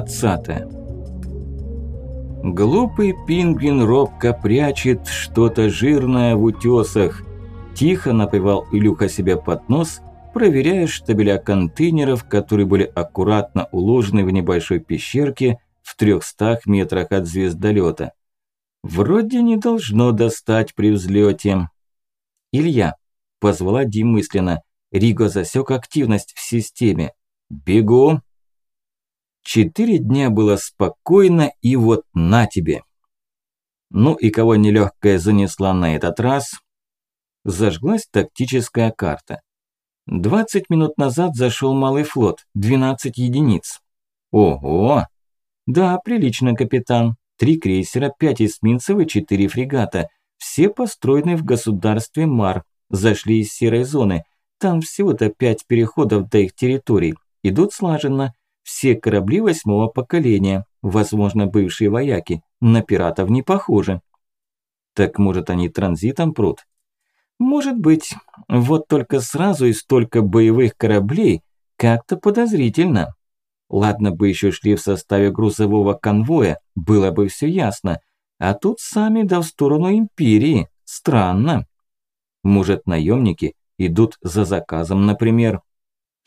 Глава 20 Глупый пингвин робко прячет что-то жирное в утесах. Тихо напевал Илюха себе под нос, проверяя штабеля контейнеров, которые были аккуратно уложены в небольшой пещерке в 300 метрах от звездолета. Вроде не должно достать при взлете. «Илья», – позвала Дим мысленно, – Риго засек активность в системе. «Бегу!» Четыре дня было спокойно, и вот на тебе. Ну и кого нелегкая занесла на этот раз? Зажглась тактическая карта. 20 минут назад зашел малый флот, 12 единиц. Ого! Да, прилично, капитан. Три крейсера, пять эсминцев и четыре фрегата. Все построены в государстве Мар. Зашли из серой зоны. Там всего-то пять переходов до их территорий. Идут слаженно. Все корабли восьмого поколения, возможно, бывшие вояки, на пиратов не похожи. Так может они транзитом прут? Может быть. Вот только сразу и столько боевых кораблей как-то подозрительно. Ладно бы еще шли в составе грузового конвоя, было бы все ясно. А тут сами да в сторону Империи. Странно. Может, наемники идут за заказом, например.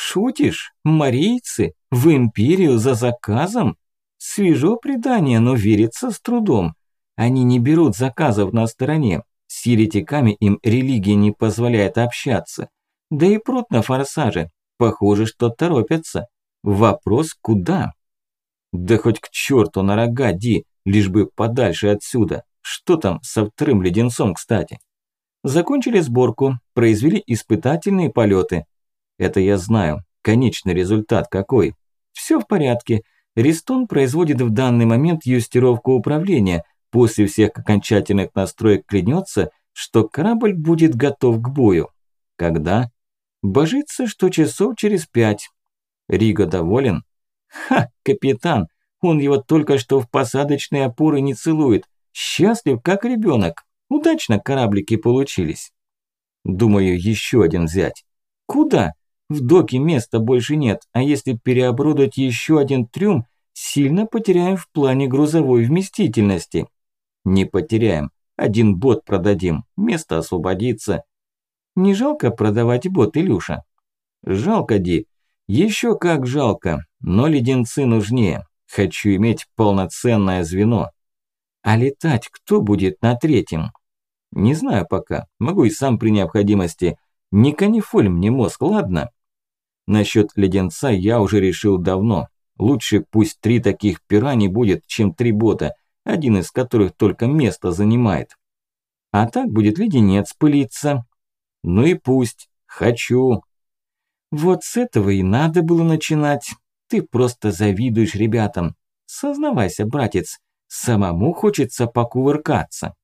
Шутишь? Марийцы? В империю за заказом? Свежо предание, но верится с трудом. Они не берут заказов на стороне. С еретиками им религия не позволяет общаться. Да и прут на форсаже. Похоже, что торопятся. Вопрос куда? Да хоть к черту на рога, Ди, лишь бы подальше отсюда. Что там со вторым леденцом, кстати? Закончили сборку, произвели испытательные полеты. Это я знаю. Конечный результат какой? Все в порядке. Ристон производит в данный момент юстировку управления. После всех окончательных настроек клянется, что корабль будет готов к бою. Когда? Божится, что часов через пять. Рига доволен? Ха, капитан, он его только что в посадочные опоры не целует. Счастлив, как ребенок. Удачно кораблики получились. Думаю, еще один взять. Куда? В доке места больше нет, а если переоборудовать еще один трюм, сильно потеряем в плане грузовой вместительности. Не потеряем. Один бот продадим, место освободится. Не жалко продавать бот, Илюша? Жалко, Ди. Еще как жалко, но леденцы нужнее. Хочу иметь полноценное звено. А летать кто будет на третьем? Не знаю пока. Могу и сам при необходимости. Не канифоль мне мозг, ладно? Насчет леденца я уже решил давно. Лучше пусть три таких пера не будет, чем три бота, один из которых только место занимает. А так будет леденец пылиться. Ну и пусть. Хочу. Вот с этого и надо было начинать. Ты просто завидуешь ребятам. Сознавайся, братец, самому хочется покувыркаться.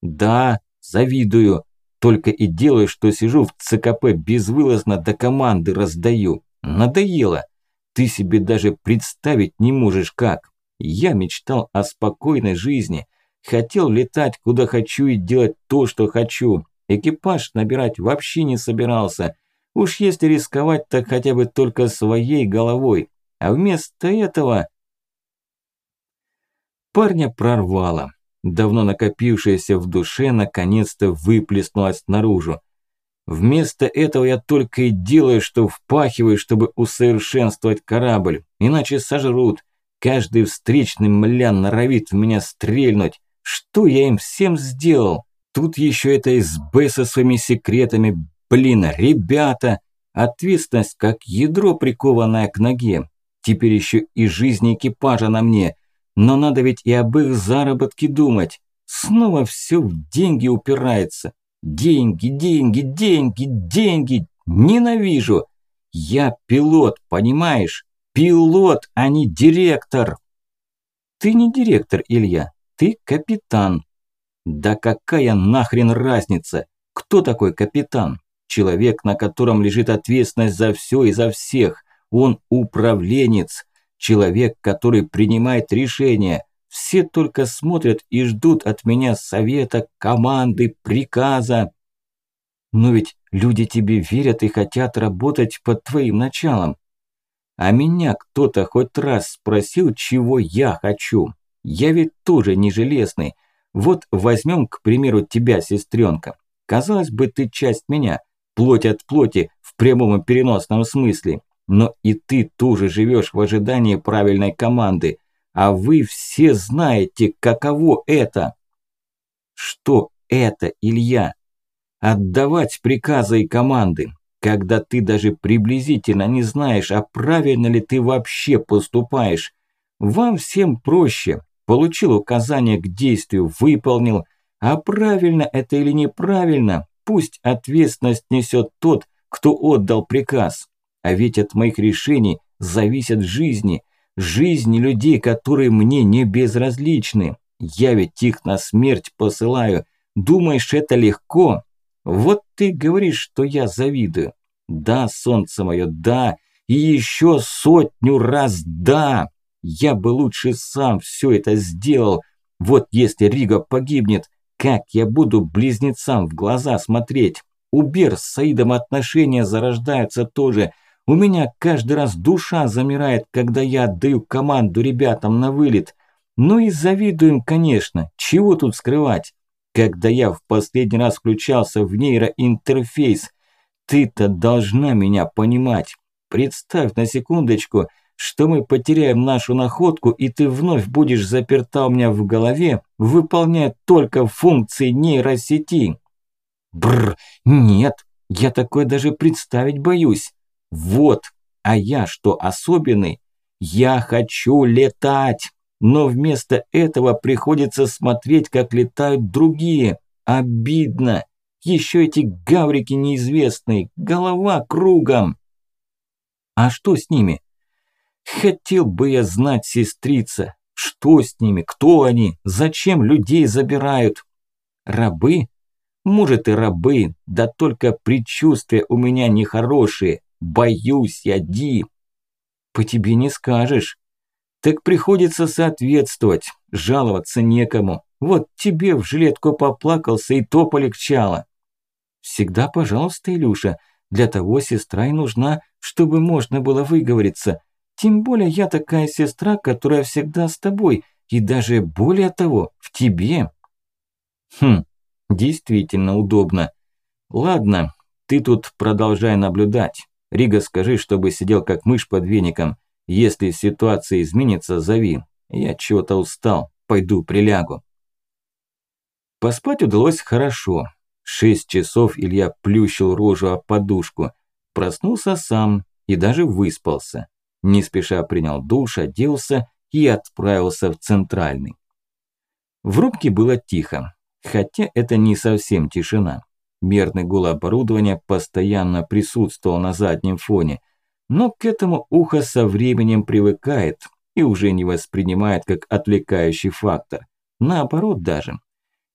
Да, завидую. Только и делаю, что сижу в ЦКП безвылазно до команды раздаю. Надоело. Ты себе даже представить не можешь как. Я мечтал о спокойной жизни. Хотел летать куда хочу и делать то, что хочу. Экипаж набирать вообще не собирался. Уж если рисковать, так хотя бы только своей головой. А вместо этого... Парня прорвало давно накопившееся в душе, наконец-то выплеснулось наружу. Вместо этого я только и делаю, что впахиваю, чтобы усовершенствовать корабль, иначе сожрут. Каждый встречный млян норовит в меня стрельнуть. Что я им всем сделал? Тут еще это СБ со своими секретами. Блин, ребята! Ответственность как ядро, прикованное к ноге. Теперь еще и жизнь экипажа на мне. Но надо ведь и об их заработке думать. Снова все в деньги упирается. Деньги, деньги, деньги, деньги. Ненавижу. Я пилот, понимаешь? Пилот, а не директор. Ты не директор, Илья. Ты капитан. Да какая нахрен разница? Кто такой капитан? Человек, на котором лежит ответственность за все и за всех. Он управленец. Человек, который принимает решения. Все только смотрят и ждут от меня совета, команды, приказа. Но ведь люди тебе верят и хотят работать под твоим началом. А меня кто-то хоть раз спросил, чего я хочу. Я ведь тоже не железный. Вот возьмем, к примеру, тебя, сестренка. Казалось бы, ты часть меня, плоть от плоти, в прямом и переносном смысле. Но и ты тоже живешь в ожидании правильной команды. А вы все знаете, каково это. Что это, Илья? Отдавать приказы и команды, когда ты даже приблизительно не знаешь, а правильно ли ты вообще поступаешь. Вам всем проще. Получил указание к действию, выполнил. А правильно это или неправильно, пусть ответственность несет тот, кто отдал приказ. А ведь от моих решений зависят жизни, жизни людей, которые мне не безразличны. Я ведь их на смерть посылаю. Думаешь, это легко? Вот ты говоришь, что я завидую. Да, солнце мое, да, и еще сотню раз да. Я бы лучше сам все это сделал. Вот если Рига погибнет, как я буду близнецам в глаза смотреть? У Бер с Саидом отношения зарождаются тоже. У меня каждый раз душа замирает, когда я отдаю команду ребятам на вылет. Ну и завидуем, конечно, чего тут скрывать. Когда я в последний раз включался в нейроинтерфейс, ты-то должна меня понимать. Представь на секундочку, что мы потеряем нашу находку, и ты вновь будешь заперта у меня в голове, выполняя только функции нейросети. Бррр, нет, я такое даже представить боюсь. Вот, а я что, особенный? Я хочу летать, но вместо этого приходится смотреть, как летают другие. Обидно. Еще эти гаврики неизвестные, голова кругом. А что с ними? Хотел бы я знать, сестрица, что с ними, кто они, зачем людей забирают? Рабы? Может и рабы, да только предчувствия у меня нехорошие. Боюсь я, Ди. По тебе не скажешь. Так приходится соответствовать, жаловаться некому. Вот тебе в жилетку поплакался и то полегчало. Всегда пожалуйста, Илюша, для того сестра и нужна, чтобы можно было выговориться. Тем более я такая сестра, которая всегда с тобой, и даже более того, в тебе. Хм, действительно удобно. Ладно, ты тут продолжай наблюдать. Рига, скажи, чтобы сидел как мышь под веником. Если ситуация изменится, зови. Я чего-то устал, пойду прилягу. Поспать удалось хорошо. Шесть часов Илья плющил рожу о подушку. Проснулся сам и даже выспался. Не спеша принял душ, оделся и отправился в центральный. В рубке было тихо, хотя это не совсем тишина. Мерный гул оборудования постоянно присутствовал на заднем фоне, но к этому ухо со временем привыкает и уже не воспринимает как отвлекающий фактор. Наоборот даже.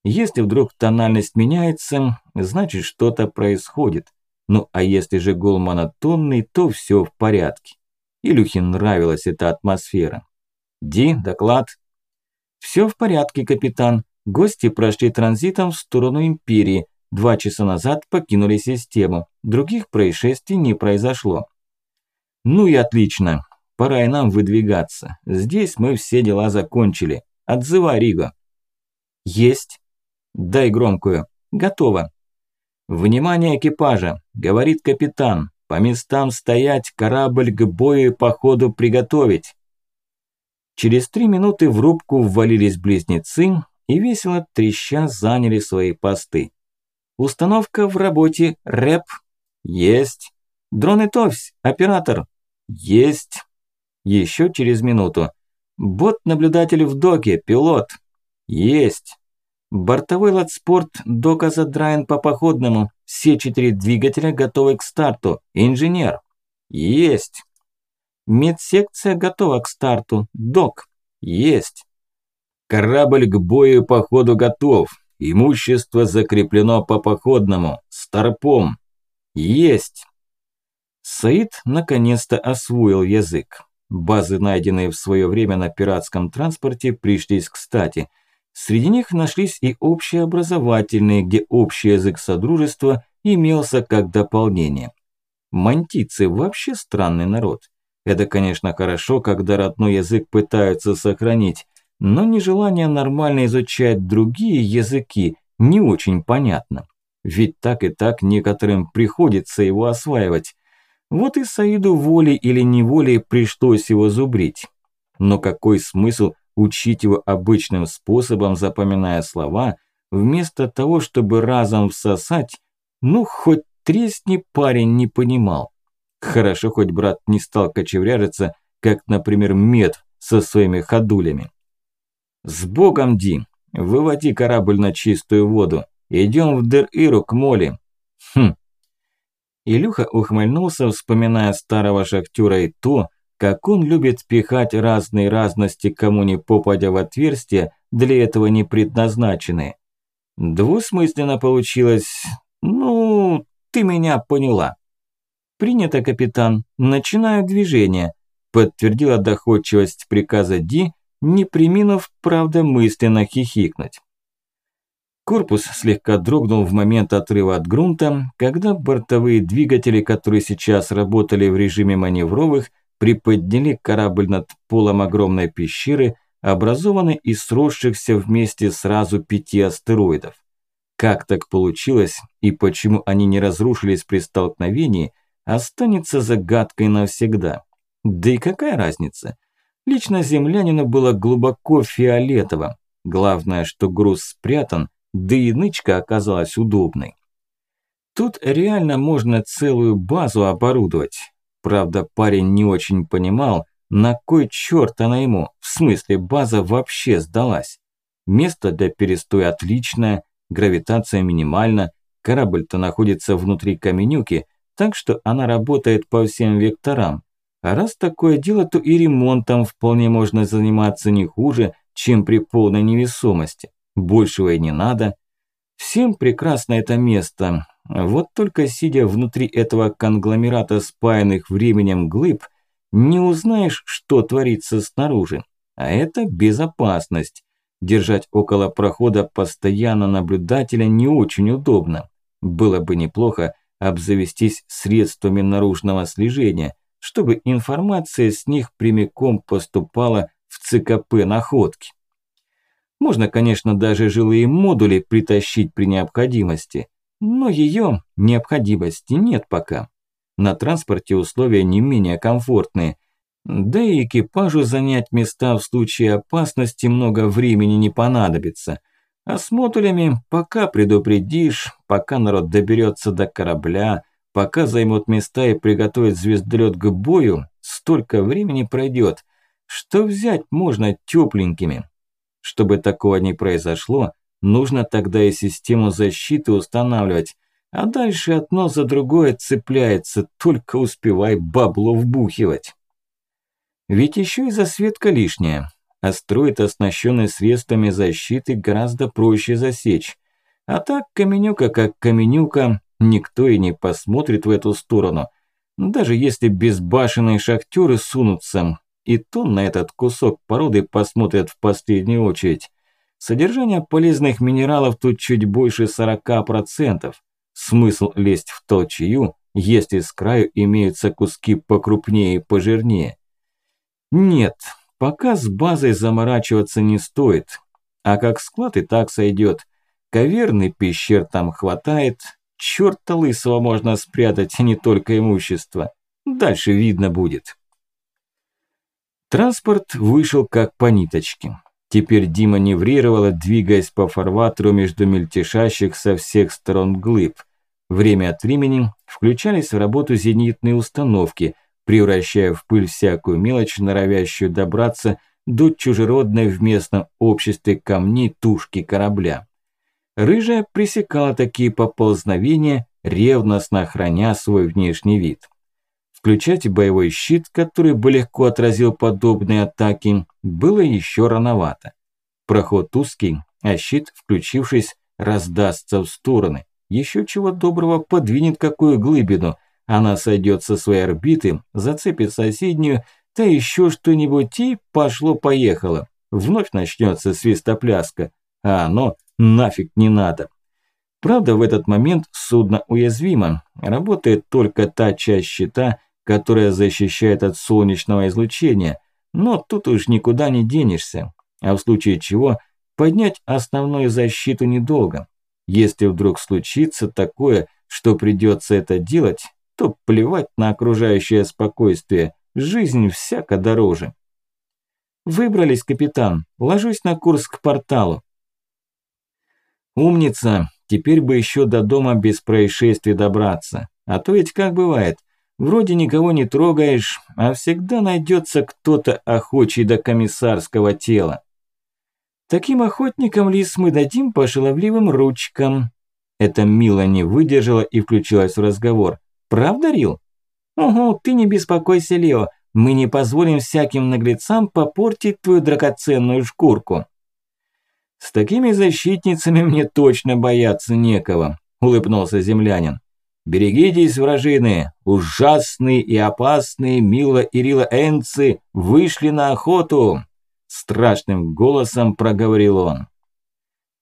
Если вдруг тональность меняется, значит что-то происходит. Ну а если же гул монотонный, то все в порядке. Илюхе нравилась эта атмосфера. «Ди, доклад». «Все в порядке, капитан. Гости прошли транзитом в сторону Империи. Два часа назад покинули систему. Других происшествий не произошло». «Ну и отлично. Пора и нам выдвигаться. Здесь мы все дела закончили. Отзывай, Риго». «Есть». «Дай громкую». «Готово». «Внимание экипажа!» – говорит капитан. По местам стоять, корабль к бою и походу приготовить. Через три минуты в рубку ввалились близнецы и весело треща заняли свои посты. Установка в работе, рэп. Есть. Дроны ТОВСь, оператор. Есть. Еще через минуту. Бот-наблюдатель в доке, пилот. Есть. Бортовой ладспорт дока задраен по походному. Все четыре двигателя готовы к старту. Инженер. Есть. Медсекция готова к старту. Док. Есть. Корабль к бою по ходу готов. Имущество закреплено по походному. Старпом. Есть. Саид наконец-то освоил язык. Базы, найденные в свое время на пиратском транспорте, пришлись кстати – Среди них нашлись и общеобразовательные, где общий язык содружества имелся как дополнение. Мантийцы вообще странный народ. Это, конечно, хорошо, когда родной язык пытаются сохранить, но нежелание нормально изучать другие языки не очень понятно. Ведь так и так некоторым приходится его осваивать. Вот и Саиду волей или неволей пришлось его зубрить. Но какой смысл учить его обычным способом, запоминая слова, вместо того, чтобы разом всосать, ну хоть тресни парень не понимал. Хорошо, хоть брат не стал кочевряжиться, как, например, мед со своими ходулями. «С Богом, Ди! Выводи корабль на чистую воду. Идем в Дер-Иру к Моле». «Хм». Илюха ухмыльнулся, вспоминая старого шахтера и то, как он любит пихать разные разности, кому не попадя в отверстия, для этого не предназначенные. Двусмысленно получилось. Ну, ты меня поняла. Принято, капитан. Начинаю движение. Подтвердила доходчивость приказа Ди, не приминув, правда, мысленно хихикнуть. Корпус слегка дрогнул в момент отрыва от грунта, когда бортовые двигатели, которые сейчас работали в режиме маневровых, приподняли корабль над полом огромной пещеры, образованной из сросшихся вместе сразу пяти астероидов. Как так получилось и почему они не разрушились при столкновении, останется загадкой навсегда. Да и какая разница? Лично землянину было глубоко фиолетово. Главное, что груз спрятан, да и нычка оказалась удобной. Тут реально можно целую базу оборудовать. Правда, парень не очень понимал, на кой черт она ему, в смысле база вообще сдалась. Место для перестоя отличное, гравитация минимальна, корабль-то находится внутри каменюки, так что она работает по всем векторам. А раз такое дело, то и ремонтом вполне можно заниматься не хуже, чем при полной невесомости. Большего и не надо. Всем прекрасно это место, вот только сидя внутри этого конгломерата спаянных временем глыб, не узнаешь, что творится снаружи. А это безопасность. Держать около прохода постоянно наблюдателя не очень удобно. Было бы неплохо обзавестись средствами наружного слежения, чтобы информация с них прямиком поступала в ЦКП находки. Можно, конечно, даже жилые модули притащить при необходимости – но ее необходимости нет пока. На транспорте условия не менее комфортные. Да и экипажу занять места в случае опасности много времени не понадобится. А с модулями пока предупредишь, пока народ доберется до корабля, пока займут места и приготовят звездолет к бою, столько времени пройдет, что взять можно тепленькими. Чтобы такого не произошло, Нужно тогда и систему защиты устанавливать. А дальше одно за другое цепляется, только успевай бабло вбухивать. Ведь еще и засветка лишняя. Астероид, оснащенный средствами защиты, гораздо проще засечь. А так, каменюка как каменюка, никто и не посмотрит в эту сторону. Даже если безбашенные шахтеры сунутся, и то на этот кусок породы посмотрят в последнюю очередь. Содержание полезных минералов тут чуть больше 40%. Смысл лезть в толчью, если с краю имеются куски покрупнее и пожирнее. Нет, пока с базой заморачиваться не стоит. А как склад и так сойдет. Каверный пещер там хватает. Чёрта лысого можно спрятать, а не только имущество. Дальше видно будет. Транспорт вышел как по ниточке. Теперь Дима неврировала, двигаясь по фарватеру между мельтешащих со всех сторон глыб. Время от времени включались в работу зенитные установки, превращая в пыль всякую мелочь, норовящую добраться до чужеродной в местном обществе камней тушки корабля. Рыжая пресекала такие поползновения, ревностно храня свой внешний вид. Включать боевой щит, который бы легко отразил подобные атаки, было еще рановато. Проход узкий, а щит, включившись, раздастся в стороны. Еще чего доброго подвинет какую глыбину. Она сойдет со своей орбиты, зацепит соседнюю, да еще что-нибудь и пошло-поехало. Вновь начнется свистопляска, а оно нафиг не надо. Правда, в этот момент судно уязвимо. Работает только та часть щита, которая защищает от солнечного излучения, но тут уж никуда не денешься, а в случае чего поднять основную защиту недолго. Если вдруг случится такое, что придется это делать, то плевать на окружающее спокойствие, жизнь всяко дороже. Выбрались, капитан, ложусь на курс к порталу. Умница, теперь бы еще до дома без происшествий добраться. А то ведь как бывает, вроде никого не трогаешь, а всегда найдется кто-то охочий до комиссарского тела. Таким охотникам лис мы дадим по шаловливым ручкам. Это Мила не выдержала и включилась в разговор. Правда, Рил? Угу, ты не беспокойся, Лео. Мы не позволим всяким наглецам попортить твою драгоценную шкурку. С такими защитницами мне точно бояться некого, улыбнулся землянин. Берегитесь, вражины, ужасные и опасные Мила и Рила Энцы вышли на охоту. Страшным голосом проговорил он.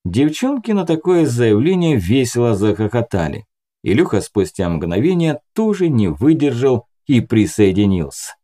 Девчонки на такое заявление весело захохотали. Илюха спустя мгновение тоже не выдержал и присоединился.